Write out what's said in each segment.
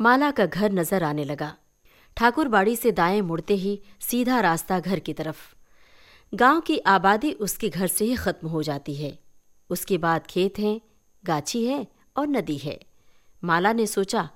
माला का घर नज़र आने लगा। ठाकुर बाड़ी से दाएँ मुड़ते ही सीधा रास्ता घर की तरफ़। गाँव की आबादी उसके घर से ही खत्म हो जाती है। उसके बाद खेत हैं, गाछी है और नदी है। माला ने सोचा,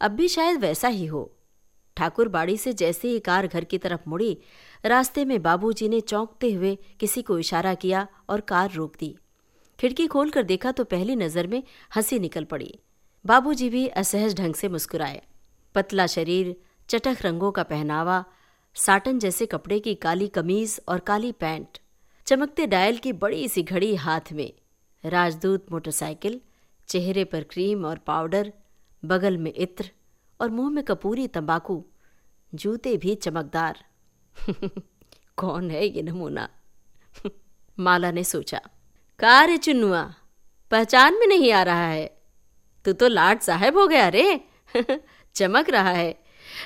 अब भी शायद वैसा ही हो। ठाकुर बाड़ी से जैसे ही कार घर की तरफ़ मुड़ी, रास्ते में बाबूजी ने चौंकते हुए किसी को इशारा किया और कार रोक दी। खिड़की खोलकर देखा तो पहली नज़र में हँसी निकल पड़ी। बाबूजी भी असहज ढंग से मुस्कुराए। पतला शरीर, चटख रंगों का पहनावा, साटन जैसे कपड़े की काली कमीज और काली पैंट, चमकते डायल की बड़ी सी घड़ी हाथ में, राजदूत मोटरसाइकिल, चेहरे पर क्रीम और पाउडर, बगल में इत्र और मुँह में कपूरी तंबाकू, जूते भी चमकदार। कौन है ये नमूना? माला ने सोचा। कार चुन्नुआ, पहचान में नहीं आ रहा है। तू तो लाट साहब हो गया रे। चमक रहा है।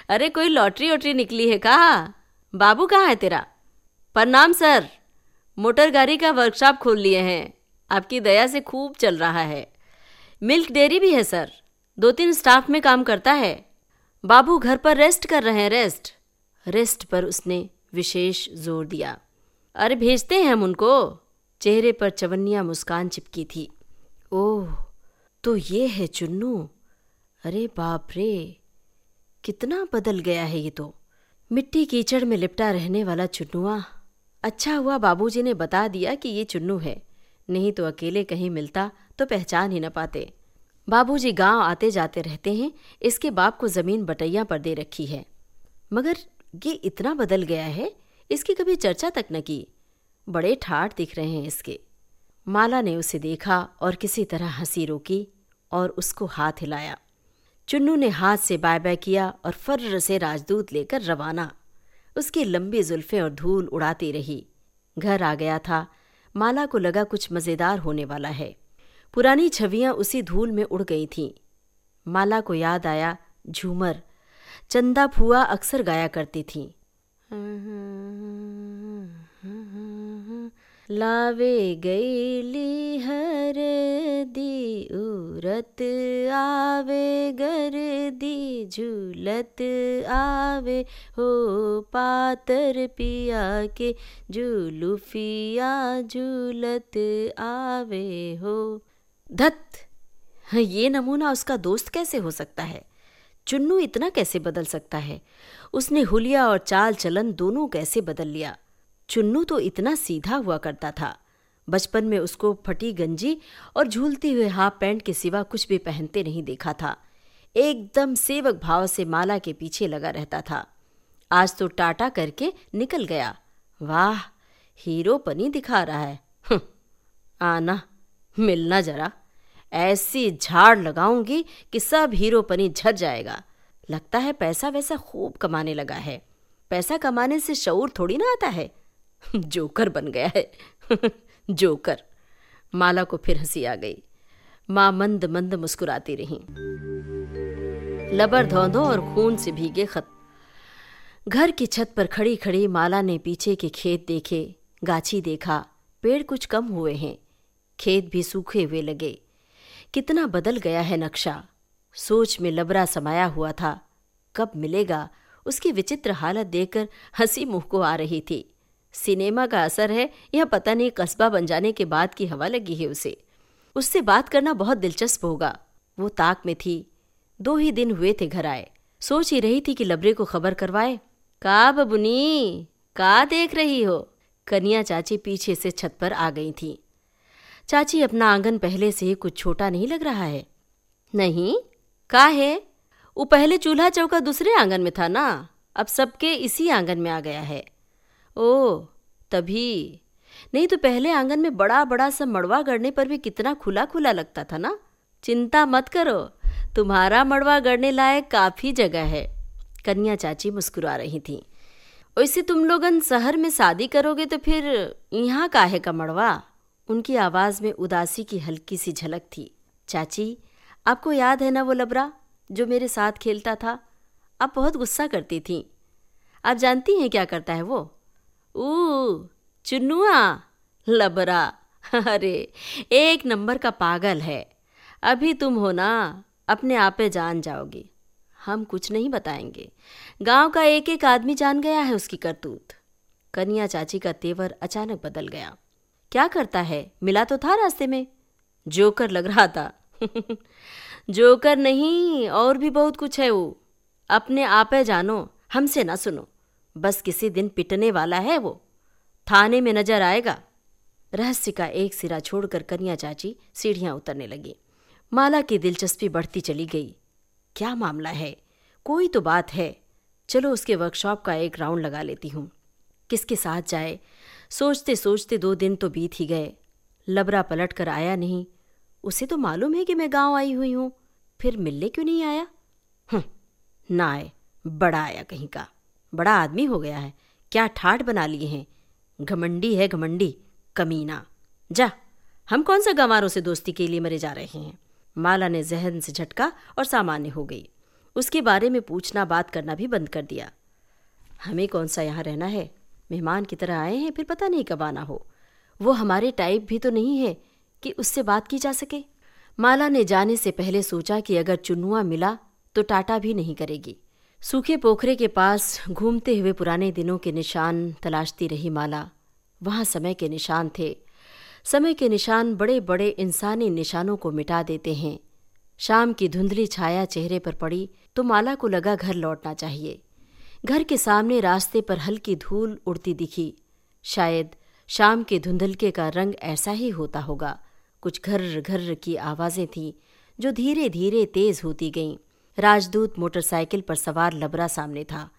अरे, कोई लॉटरी वोटरी निकली है कहा? बाबू कहाँ है तेरा? प्रणाम, सर। मोटर गाड़ी का वर्कशॉप खोल लिए हैं। आपकी दया से खूब चल रहा है। मिल्क डेयरी भी है, सर। दो तीन स्टाफ में काम करता है। बाबू घर पर रेस्ट कर रहे हैं रेस्ट रेस्ट पर उसने विशेष ज़ोर दिया। अरे, भेजते हैं हम उनको। चेहरे पर चवन्निया मुस्कान चिपकी थी। ओह तो ये है चुन्नू। अरे बाप रे, कितना बदल गया है ये तो। मिट्टी कीचड़ में लिपटा रहने वाला चुन्नुआ। अच्छा हुआ बाबूजी ने बता दिया कि ये चुन्नू है, नहीं तो अकेले कहीं मिलता तो पहचान ही न पाते। बाबूजी गाँव आते जाते रहते हैं, इसके बाप को ज़मीन बटैया पर दे रखी है। मगर ये इतना बदल गया है, इसकी कभी चर्चा तक न की। बड़े ठाठ दिख रहे हैं इसके। माला ने उसे देखा और किसी तरह हँसी रोकी और उसको हाथ हिलाया। चुन्नू ने हाथ से बाय बाय किया और फर्र से राजदूत लेकर रवाना। उसकी लंबी जुल्फे और धूल उड़ाती रही। घर आ गया था। माला को लगा कुछ मज़ेदार होने वाला है। पुरानी छवियाँ उसी धूल में उड़ गई थीं। माला को याद आया झूमर। चंदा फुआ अक्सर गाया करती थीं। लावे गईली हर दी, उरत आवे, गर दी, झूलत आवे। हो पातर पिया के झूलुफिया झूलत आवे हो। धत ये नमूना उसका दोस्त कैसे हो सकता है? चुन्नू इतना कैसे बदल सकता है? उसने हुलिया और चाल चलन दोनों कैसे बदल लिया? चुन्नू तो इतना सीधा हुआ करता था। बचपन में उसको फटी गंजी और झूलती हुए हाफ़ पैंट के सिवा कुछ भी पहनते नहीं देखा था। एकदम सेवक भाव से माला के पीछे लगा रहता था। आज तो टाटा करके निकल गया। वाह हीरो पनी दिखा रहा है। हम्म, आना मिलना जरा। ऐसी झाड़ लगाऊँगी कि सब हीरो पनी झर जाएगा। लगता है पैसा वैसा खूब कमाने लगा है। पैसा कमाने से शऊर थोड़ी ना आता है। जोकर बन गया है। जोकर। माला को फिर हँसी आ गई। माँ मंद मंद मुस्कुराती रही। लबर धौंधो और खून से भीगे खत। घर की छत पर खड़ी खड़ी माला ने पीछे के खेत देखे, गाछी देखा, पेड़ कुछ कम हुए हैं। खेत भी सूखे हुए लगे। कितना बदल गया है नक्शा। सोच में लबरा समाया हुआ था। कब मिलेगा? उसकी विचित्र हालत देखकर हँसी मुँह को आ रही थी। सिनेमा का असर है या पता नहीं कस्बा बन जाने के बाद की हवा लगी है उसे। उससे बात करना बहुत दिलचस्प होगा। वो ताक में थी। दो ही दिन हुए थे घर आए। सोच ही रही थी कि लबरे को खबर करवाए। का बबुनी? का देख रही हो? कनिया चाची पीछे से छत पर आ गई थी। चाची अपना आँगन पहले से कुछ छोटा नहीं लग रहा है। नहीं? का है? वो पहले चूल्हा चौका दूसरे आँगन में था ना? अब सबके इसी आँगन में आ गया है। ओ तभी। नहीं तो पहले आँगन में बड़ा बड़ा सा मड़वा गड़ने पर भी कितना खुला खुला लगता था ना? चिंता मत करो, तुम्हारा मड़वा गड़ने लायक काफ़ी जगह है। कन्या चाची मुस्कुरा रही थी। वैसे तुम लोगन शहर में शादी करोगे तो फिर यहाँ काहे का मड़वा? उनकी आवाज़ में उदासी की हल्की सी झलक थी। चाची, आपको याद है ना वो लबरा, जो मेरे साथ खेलता था? आप बहुत गुस्सा करती थी। आप जानती हैं क्या करता है वो? ऊ, चुन्नुआ, लबरा। अरे, एक नंबर का पागल है। अभी तुम हो ना, अपने आपे जान जाओगी। हम कुछ नहीं बताएँगे। गाँव का एक एक आदमी जान गया है उसकी करतूत। कन्या चाची का तेवर अचानक बदल गया। क्या करता है? मिला तो था रास्ते में। जोकर लग रहा था। जोकर नहीं, और भी बहुत कुछ है वो। अपने आपे जानो, हमसे ना सुनो। बस किसी दिन पिटने वाला है वो। थाने में नज़र आएगा। रहस्य का एक सिरा छोड़कर कन्या चाची सीढ़ियाँ उतरने लगी। माला की दिलचस्पी बढ़ती चली गई। क्या मामला है? कोई तो बात है। चलो उसके वर्कशॉप का एक राउंड लगा लेती हूँ। किसके साथ जाए? सोचते सोचते दो दिन तो बीत ही गए। लबरा पलट कर आया नहीं। उसे तो मालूम है कि मैं गाँव आई हुई हूँ। फिर मिलने क्यों नहीं आया? हम्म, ना आए। बड़ा आया कहीं का। बड़ा आदमी हो गया है। क्या ठाठ बना लिए हैं। घमंडी है घमंडी, कमीना। जा, हम कौन सा गंवारों से दोस्ती के लिए मरे जा रहे हैं? माला ने जहन से झटका और सामान्य हो गई। उसके बारे में पूछना, बात करना भी बंद कर दिया। हमें कौन सा यहाँ रहना है? मेहमान की तरह आए हैं, फिर पता नहीं कब आना हो। वो हमारे टाइप भी तो नहीं है कि उससे बात की जा सके। माला ने जाने से पहले सोचा कि अगर चुनुआ मिला तो टाटा भी नहीं करेगी। सूखे पोखरे के पास घूमते हुए पुराने दिनों के निशान तलाशती रही माला। वहाँ समय के निशान थे। समय के निशान बड़े बड़े इंसानी निशानों को मिटा देते हैं। शाम की धुंधली छाया चेहरे पर पड़ी तो माला को लगा घर लौटना चाहिए। घर के सामने रास्ते पर हल्की धूल उड़ती दिखी। शायद शाम के धुंधलके का रंग ऐसा ही होता होगा। कुछ घर घर की आवाज़ें थीं, जो धीरे धीरे तेज होती गईं। राजदूत मोटरसाइकिल पर सवार लबरा सामने था।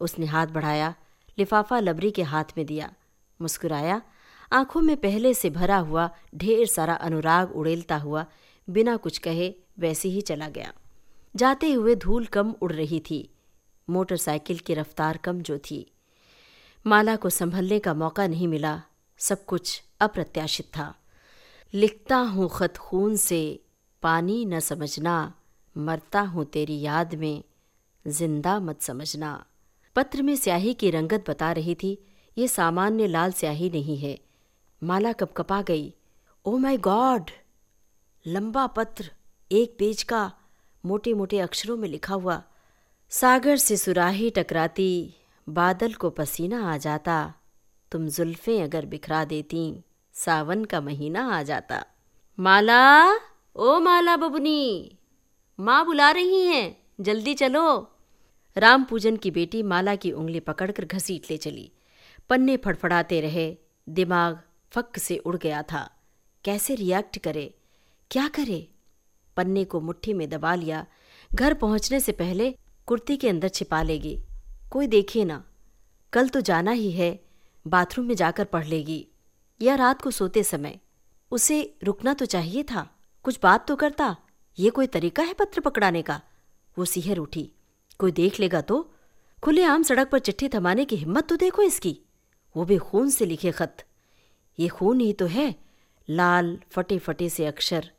उसने हाथ बढ़ाया, लिफाफा लबरी के हाथ में दिया। मुस्कुराया, आँखों में पहले से भरा हुआ, ढेर सारा अनुराग उड़ेलता हुआ, बिना कुछ कहे वैसे ही चला गया। जाते हुए धूल कम उड़ रही थी। मोटरसाइकिल की रफ्तार कम जो थी। माला को संभलने का मौका नहीं मिला। सब कुछ अप्रत्याशित था। लिखता हूँ खत खून से, पानी न समझना। मरता हूँ तेरी याद में, ज़िंदा मत समझना। पत्र में स्याही की रंगत बता रही थी, ये सामान्य लाल स्याही नहीं है। माला कपकपा गई? Oh my God! लंबा पत्र, एक पेज का मोटे मोटे अक्षरों में लिखा हुआ। सागर से सुराही टकराती, बादल को पसीना आ जाता। तुम जुल्फें अगर बिखरा देती, सावन का महीना आ जाता। माला? ओ माला बबुनी! माँ बुला रही हैं। जल्दी चलो। राम पूजन की बेटी माला की उंगली पकड़कर घसीट ले चली। पन्ने फड़फड़ाते रहे। दिमाग फक से उड़ गया था। कैसे रिएक्ट करे? क्या करे? पन्ने को मुट्ठी में दबा लिया। घर पहुँचने से पहले कुर्ती के अंदर छिपा लेगी। कोई देखे ना। कल तो जाना ही है। बाथरूम में जाकर पढ़ लेगी। या रात को सोते समय। उसे रुकना तो चाहिए था। कुछ बात तो करता। ये कोई तरीका है पत्र पकड़ाने का? वो सिहर उठी। कोई देख लेगा तो? खुलेआम सड़क पर चिट्ठी थमाने की हिम्मत तो देखो इसकी। वो भी खून से लिखे खत। ये खून ही तो है। लाल फटे फटे से अक्षर।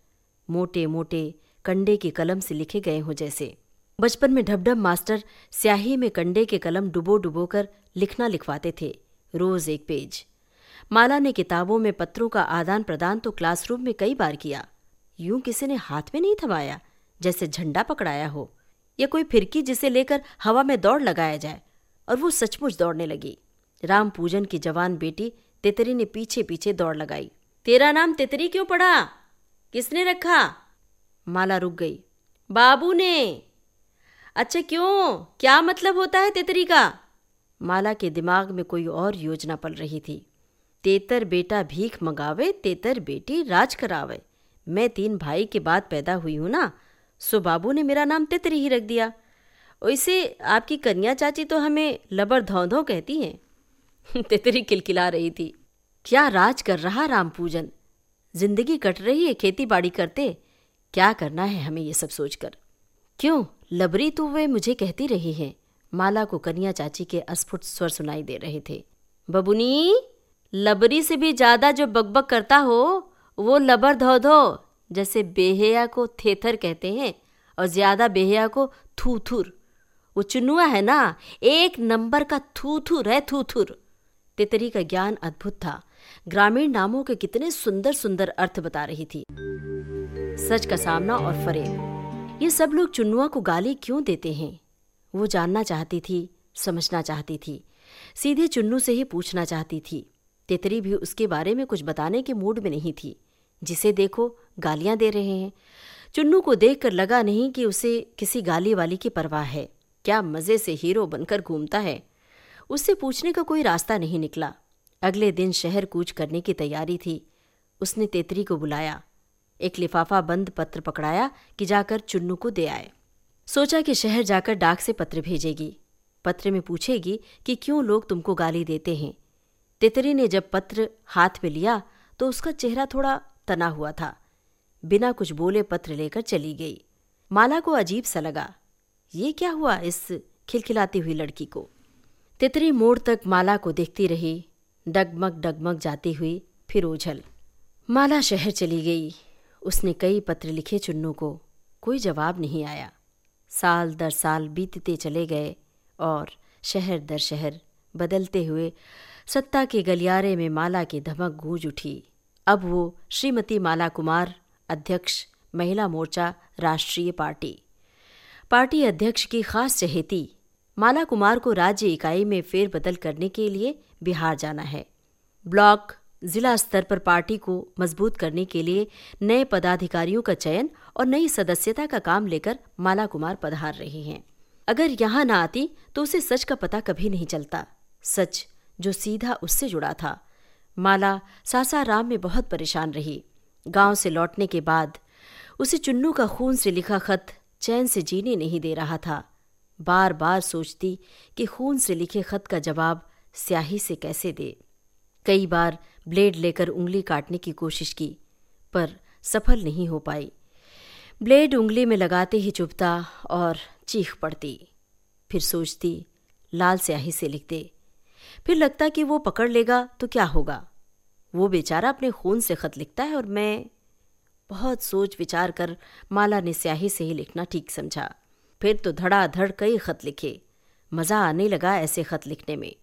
मोटे मोटे कंडे की कलम से लिखे गए हों जैसे। बचपन में ढबढब मास्टर स्याही में कंडे के कलम डुबो डुबो कर लिखना लिखवाते थे। रोज एक पेज। माला ने किताबों में पत्रों का आदान प्रदान तो क्लासरूम में कई बार किया। यूँ किसी ने हाथ में नहीं थमाया, जैसे झंडा पकड़ाया हो, या कोई फिरकी जिसे लेकर हवा में दौड़ लगाया जाए, और वो सचमुच दौड़ने लगी। राम पूजन की जवान बेटी तितरी ने पीछे पीछे दौड़ लगाई। तेरा नाम तितरी क्यों पड़ा? किसने रखा? माला रुक गई। बाबू ने। अच्छा क्यों? क्या मतलब होता है तितरी का? माला के दिमाग में कोई और योजना पल रही थी। तेतर बेटा भीख मंगावे, तेतर बेटी राज करावे। मैं तीन भाई के बाद पैदा हुई हूँ ना, सो बाबू ने मेरा नाम तितरी ही रख दिया। वैसे आपकी कन्या चाची तो हमें लबर धौधौ कहती हैं। तितरी किलकिला रही थी। क्या राज कर रहा राम पूजन? ज़िंदगी कट रही है खेती बाड़ी करते। क्या करना है हमें ये सब सोचकर? क्यों? लबरी तो वे मुझे कहती रही हैं। माला को कन्या चाची के अस्फुट स्वर सुनाई दे रहे थे। बबुनी लबरी से भी ज़्यादा जो बकबक करता हो वो लबर धो धो जैसे बेहया को थेथर कहते हैं और ज़्यादा बेहया को थूथुर। वो चुनुआ है ना, एक नंबर का थूथुर है, थूथुर। तितरी का ज्ञान अद्भुत था। ग्रामीण नामों के कितने सुंदर सुंदर अर्थ बता रही थी। सच का सामना और फरेब। ये सब लोग चुनुआ को गाली क्यों देते हैं? वो जानना चाहती थी, समझना चाहती थी। सीधे चुन्नू से ही पूछना चाहती थी। तितरी भी उसके बारे में कुछ बताने के मूड में नहीं थी। जिसे देखो गालियाँ दे रहे हैं। चुन्नू को देखकर लगा नहीं कि उसे किसी गाली वाली की परवाह है। क्या मज़े से हीरो बनकर घूमता है। उससे पूछने का कोई रास्ता नहीं निकला। अगले दिन शहर कूच करने की तैयारी थी। उसने तेतरी को बुलाया। एक लिफाफा बंद पत्र पकड़ाया कि जाकर चुन्नू को दे आए। सोचा कि शहर जाकर डाक से पत्र भेजेगी। पत्र में पूछेगी कि क्यों लोग तुमको गाली देते हैं। तितरी ने जब पत्र हाथ में लिया तो उसका चेहरा थोड़ा तना हुआ था। बिना कुछ बोले पत्र लेकर चली गई। माला को अजीब सा लगा। ये क्या हुआ इस खिलखिलाती हुई लड़की को? तितरी मोड़ तक माला को देखती रही। डगमग डगमग जाती हुई फिर ओझल। माला शहर चली गई। उसने कई पत्र लिखे चुन्नू को। कोई जवाब नहीं आया। साल दर साल बीतते चले गए और शहर दर शहर बदलते हुए सत्ता के गलियारे में माला की धमक गूंज उठी। अब वो श्रीमती माला कुमार अध्यक्ष, महिला मोर्चा, राष्ट्रीय पार्टी। पार्टी अध्यक्ष की खास चहेती माला कुमार को राज्य इकाई में फेरबदल करने के लिए बिहार जाना है। ब्लॉक, जिला स्तर पर पार्टी को मज़बूत करने के लिए नए पदाधिकारियों का चयन और नई सदस्यता का काम लेकर माला कुमार पधार रहे हैं। अगर यहाँ न आती तो उसे सच का पता कभी नहीं चलता। सच, जो सीधा उससे जुड़ा था। माला सासाराम में बहुत परेशान रही। गाँव से लौटने के बाद उसे चुन्नू का खून से लिखा खत चैन से जीने नहीं दे रहा था। बार बार सोचती कि खून से लिखे खत का जवाब स्याही से कैसे दे। कई बार ब्लेड लेकर उंगली काटने की कोशिश की, पर सफल नहीं हो पाई। ब्लेड उंगली में लगाते ही चुभता और चीख पड़ती। फिर सोचती, लाल स्याही से लिख दे। फिर लगता कि वो पकड़ लेगा तो क्या होगा? वो बेचारा अपने खून से खत लिखता है और मैं बहुत सोच विचार कर माला ने स्याही से ही लिखना ठीक समझा। फिर तो धड़ाधड़ कई खत लिखे। मज़ा आने लगा ऐसे खत लिखने में।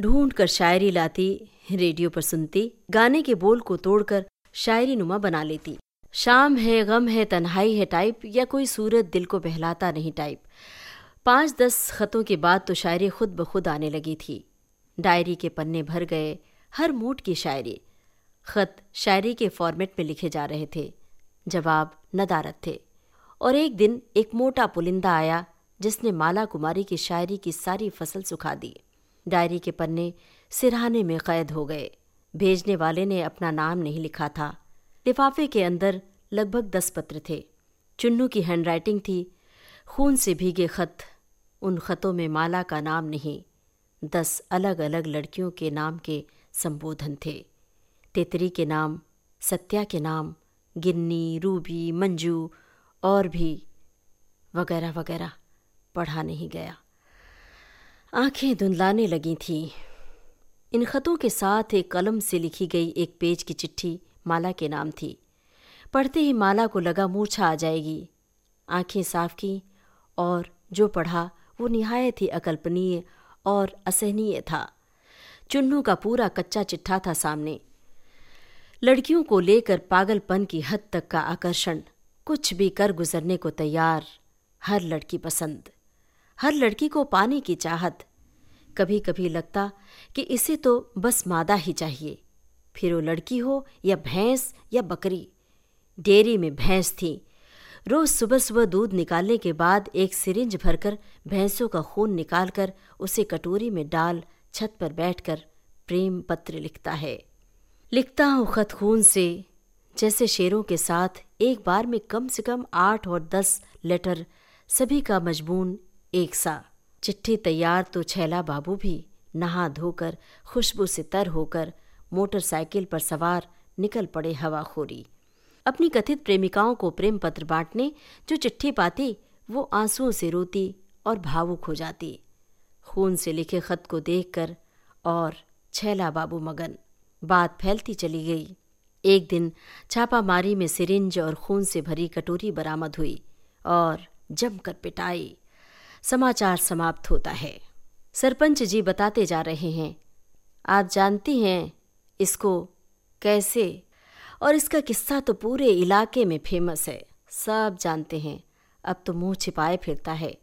ढूंढ कर शायरी लाती, रेडियो पर सुनती, गाने के बोल को तोड़कर शायरी नुमा बना लेती। शाम है, गम है, तन्हाई है टाइप या कोई सूरत दिल को बहलाता नहीं टाइप पाँच दस खतों के बाद तो शायरी खुद ब खुद आने लगी थी। डायरी के पन्ने भर गए हर मूड की शायरी। खत शायरी के फॉर्मेट में लिखे जा रहे थे। जवाब नदारत थे। और एक दिन एक मोटा पुलिंदा आया जिसने माला कुमारी की शायरी की सारी फ़सल सुखा दी। डायरी के पन्ने सिरहाने में कैद हो गए। भेजने वाले ने अपना नाम नहीं लिखा था। लिफाफे के अंदर लगभग दस पत्र थे। चुन्नू की हैंडराइटिंग थी। खून से भीगे खत। उन खतों में माला का नाम नहीं। दस अलग अलग लड़कियों के नाम के संबोधन थे। तेतरी के नाम, सत्या के नाम, गिन्नी, रूबी, मंजू और भी वगैरह वगैरह पढ़ा नहीं गया। आँखें धुंधलाने लगी थीं। इन खतों के साथ एक कलम से लिखी गई एक पेज की चिट्ठी माला के नाम थी। पढ़ते ही माला को लगा मूर्छा आ जाएगी। आँखें साफ़ की और जो पढ़ा वो निहायत ही अकल्पनीय और असहनीय था। चुन्नू का पूरा कच्चा चिट्ठा था सामने। लड़कियों को लेकर पागलपन की हद तक का आकर्षण। कुछ भी कर गुजरने को तैयार। हर लड़की पसंद। हर लड़की को पाने की चाहत। कभी कभी लगता कि इसे तो बस मादा ही चाहिए। फिर वो लड़की हो या भैंस या बकरी। डेयरी में भैंस थी। रोज सुबह सुबह दूध निकालने के बाद एक सिरिंज भरकर भैंसों का खून निकालकर उसे कटोरी में डाल छत पर बैठकर प्रेम पत्र लिखता है। लिखता हूँ खत खून से, जैसे शेरों के साथ एक बार में कम से कम आठ और दस लेटर, सभी का मजबून एक सा। चिट्ठी तैयार तो छैला बाबू भी, नहा धोकर, खुशबू से तर होकर मोटरसाइकिल पर सवार निकल पड़े हवाखोरी। अपनी कथित प्रेमिकाओं को प्रेम पत्र बांटने, जो चिट्ठी पाती, वो आंसुओं से रोती और भावुक हो जाती। खून से लिखे खत को देखकर और छैला बाबू मगन, बात फैलती चली गई। एक दिन छापामारी में सिरिंज और खून से भरी कटोरी बरामद हुई और जमकर पिटाई। समाचार समाप्त होता है। सरपंच जी बताते जा रहे हैं। आप जानती हैं इसको कैसे और इसका किस्सा तो पूरे इलाके में फ़ेमस है। सब जानते हैं। अब तो मुँह छिपाए फिरता है।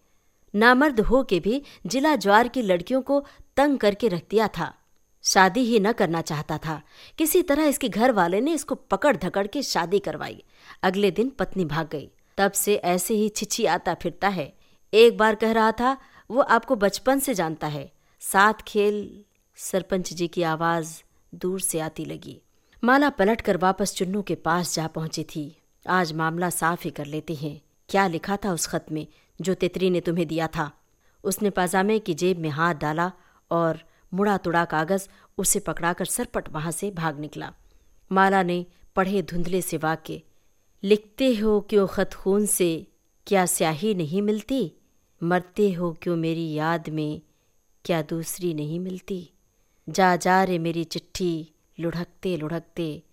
नामर्द हो के भी जिला ज्वार की लड़कियों को तंग करके रख दिया था। शादी ही न करना चाहता था। किसी तरह इसके घर वाले ने इसको पकड़ धकड़ के शादी करवाई। अगले दिन पत्नी भाग गई। तब से ऐसे ही छिछी आता फिरता है। एक बार कह रहा था, वो आपको बचपन से जानता है। साथ खेल, सरपंच जी की आवाज़ दूर से आती लगी। माला पलट कर वापस चुन्नू के पास जा पहुँची थी। आज मामला साफ़ ही कर लेते हैं। क्या लिखा था उस खत में, जो तितरी ने तुम्हें दिया था? उसने पाजामे की जेब में हाथ डाला और मुड़ा तुड़ा कागज़ उसे पकड़ाकर सरपट वहाँ से भाग निकला। माला ने पढ़े धुंधले से वाक्य, लिखते हो क्यों खत खून से? क्या स्याही नहीं मिलती? मरते हो क्यों मेरी याद में? क्या दूसरी नहीं मिलती? जा जा रे मेरी चिट्ठी लुढ़कते लुढ़कते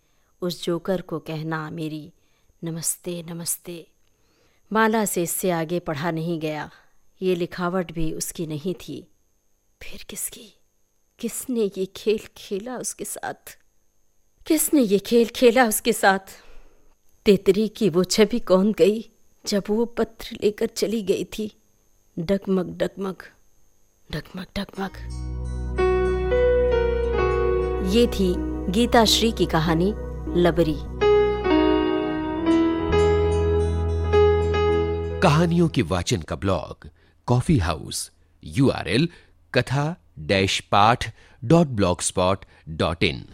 उस जोकर को कहना, मेरी, नमस्ते नमस्ते। माला से इससे आगे पढ़ा नहीं गया। ये लिखावट भी उसकी नहीं थी। फिर किसकी? किसने ये खेल खेला उसके साथ? किसने ये खेल खेला उसके साथ? तेतरी की वो छवि कौन गई जब वो पत्र लेकर चली गई थी? डगमग डगमग डगमग डगमग। ये थी गीता श्री की कहानी, लबरी। कहानियों के वाचन का blog, coffee house, U R L, katha dash path dot blogspot dot in.